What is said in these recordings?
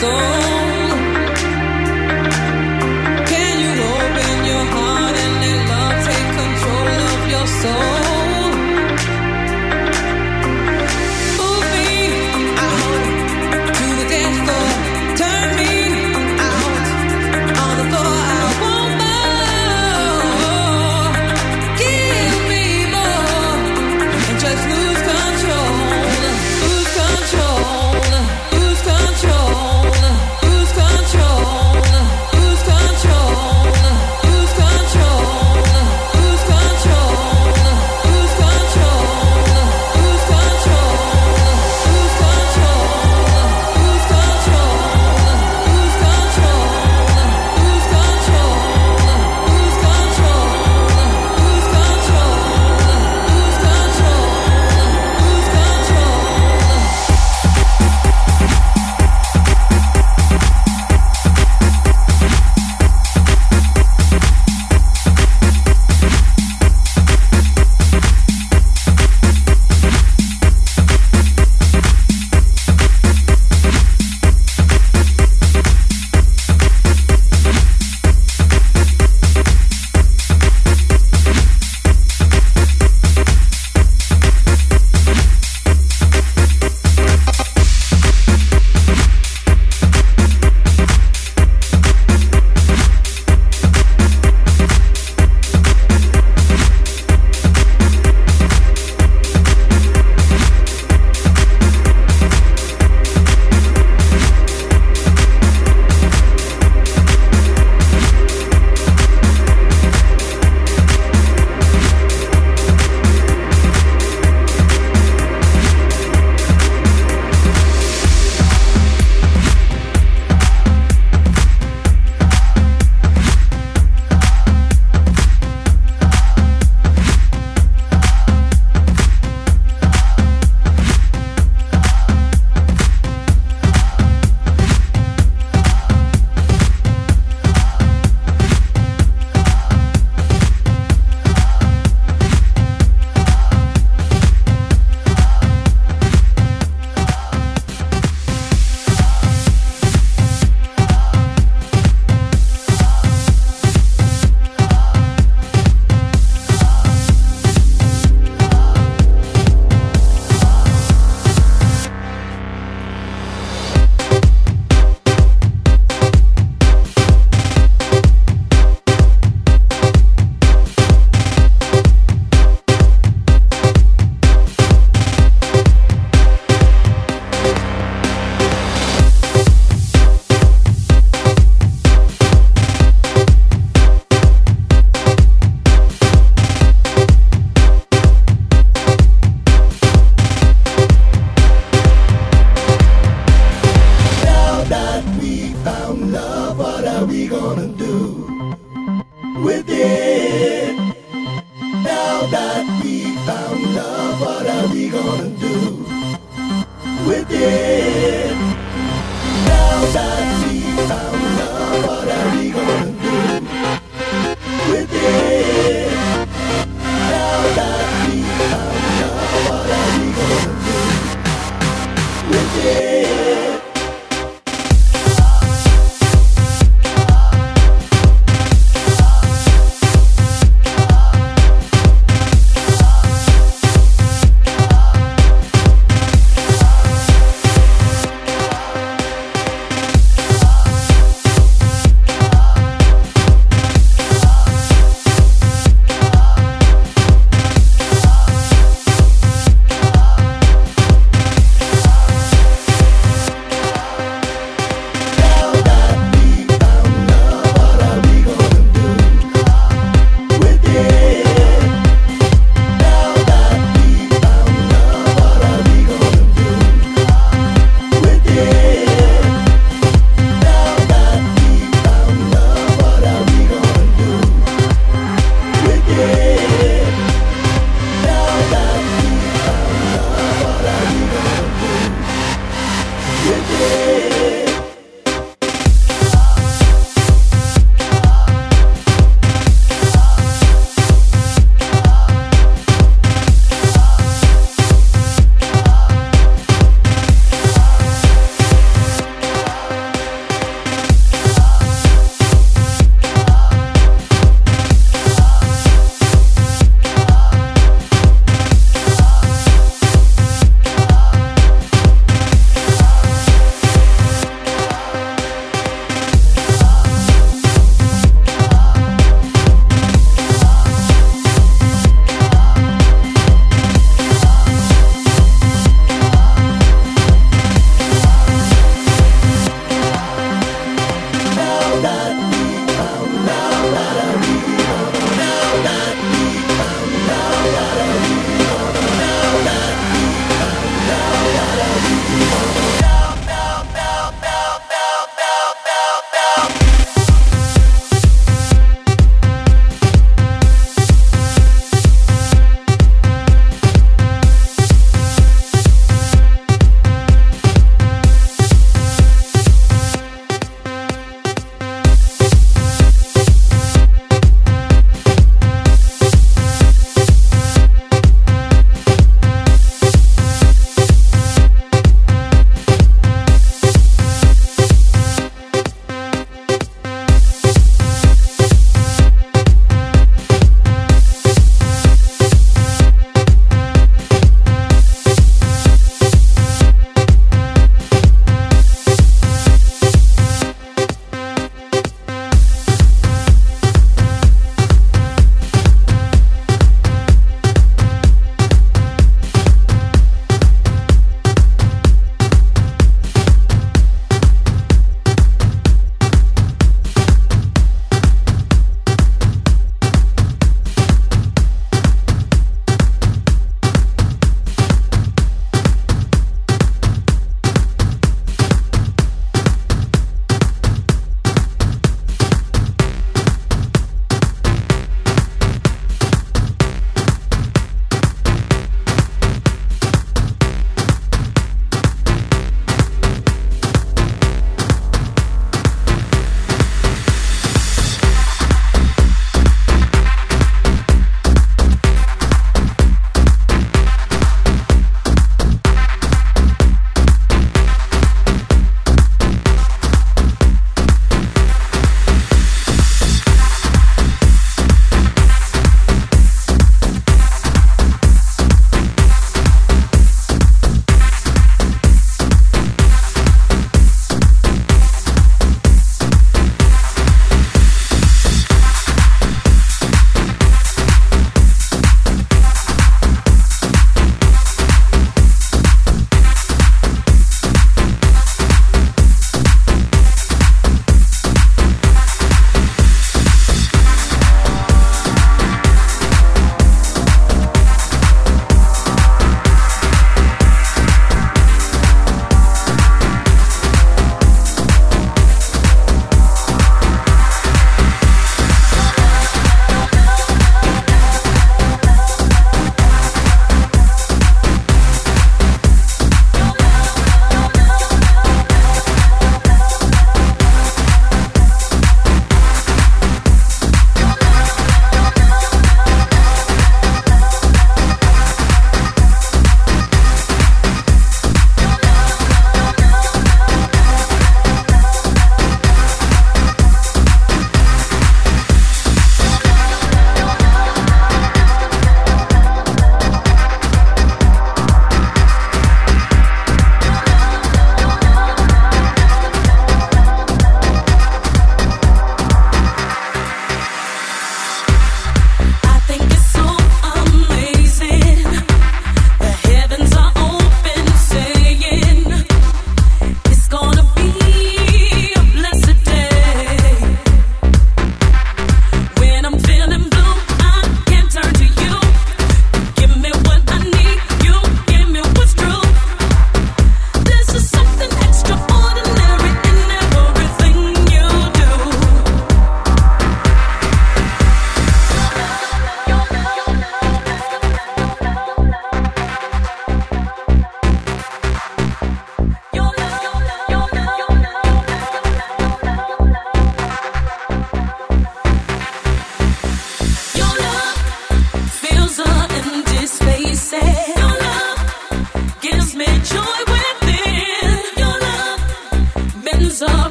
soul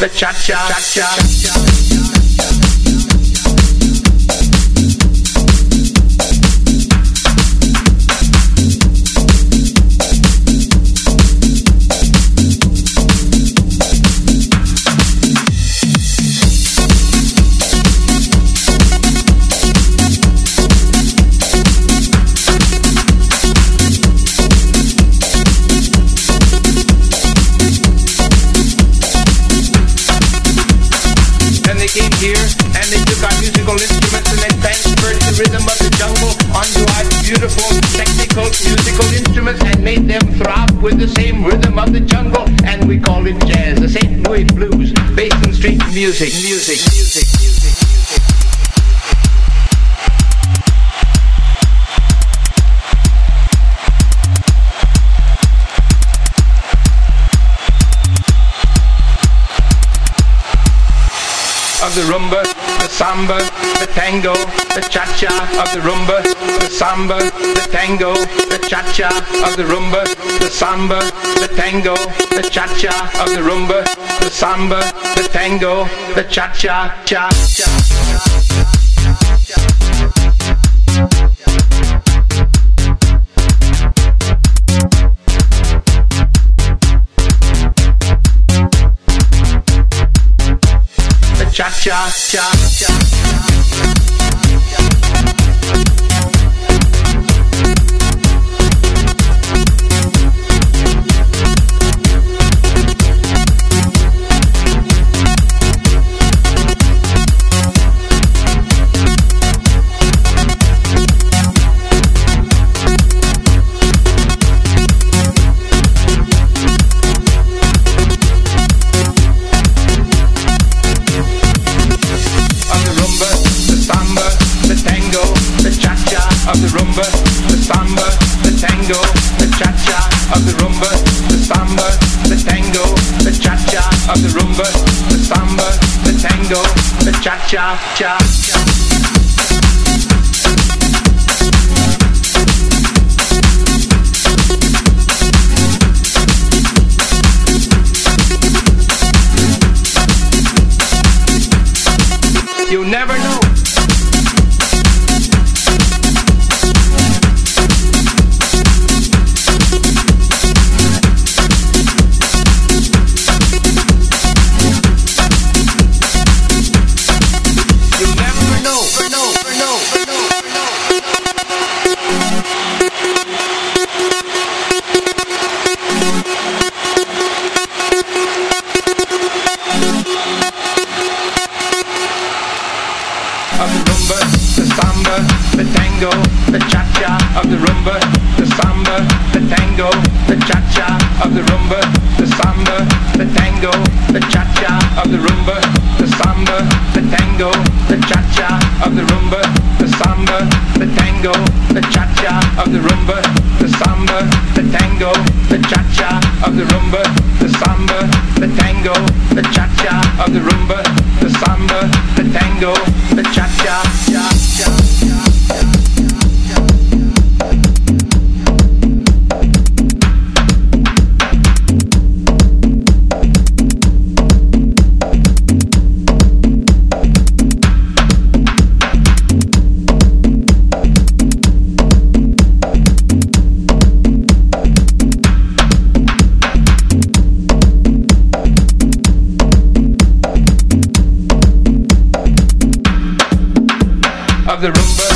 the cha cha cha cha. music, music, music, music. Of the rumba, the samba, the tango, the cha-cha. Of the rumba samba, the tango, the cha-cha of the rumba, the samba, the tango, the cha-cha of the rumba, the samba, the tango, the cha-cha, cha-cha. cha cha cha tango, the cha-cha of the rumba, the samba, the tango, the cha-cha of the rumba, the samba, the tango, the cha-cha, cha. -cha. You never know. The tango, the cha-cha of the rumba, the samba, the tango, the cha-cha of the rumba, the samba, the tango, the cha-cha of the rumba, the samba, the tango, the cha-cha of the rumba, the samba, the tango, the cha-cha of the rumba, the samba, the tango, the cha-cha of the rumba, the samba, the tango, the cha-cha, cha, of the rumba,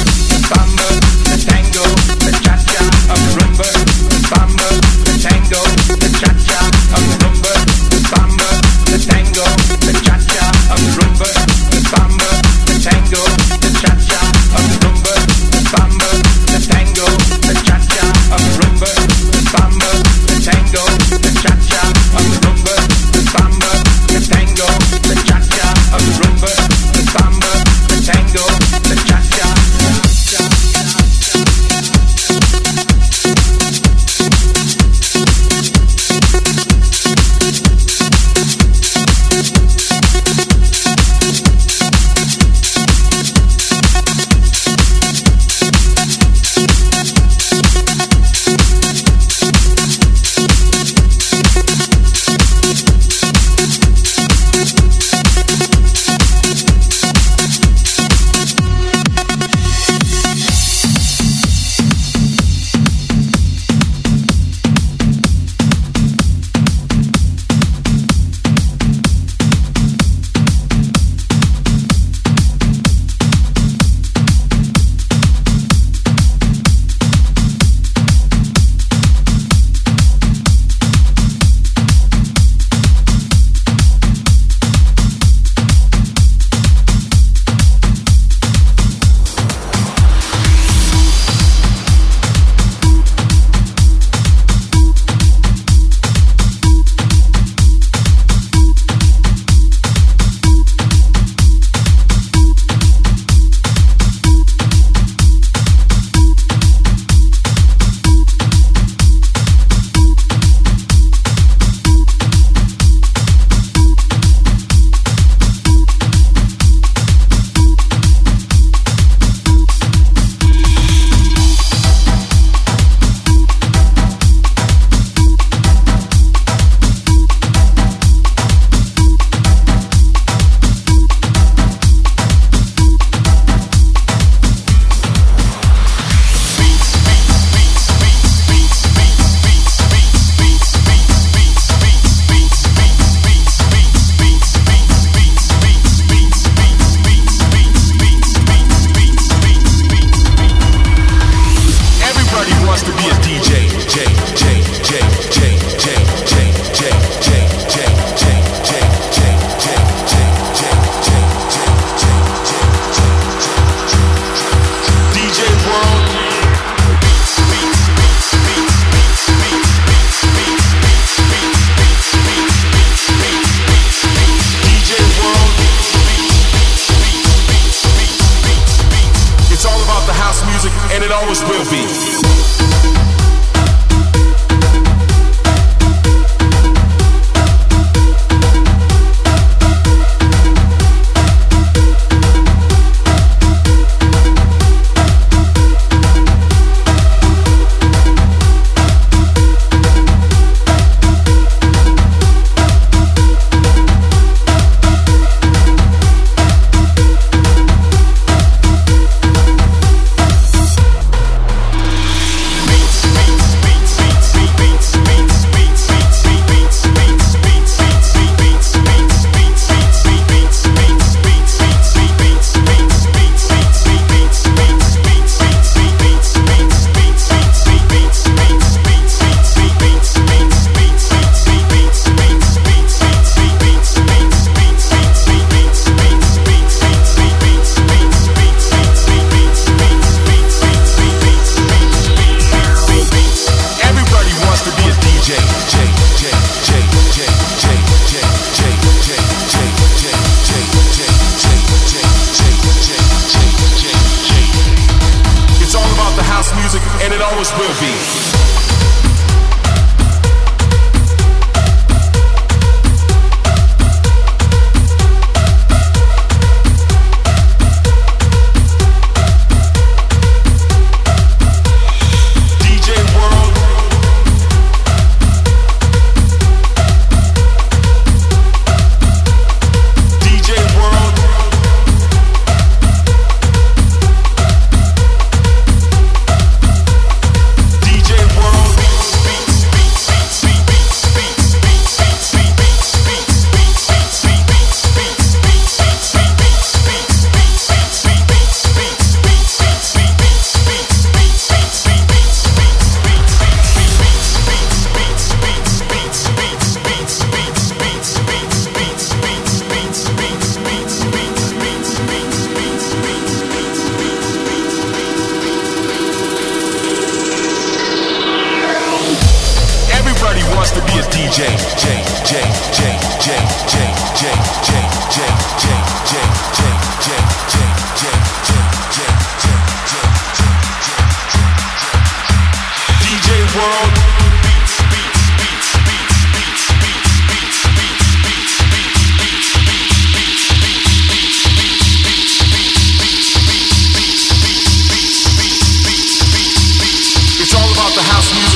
house music.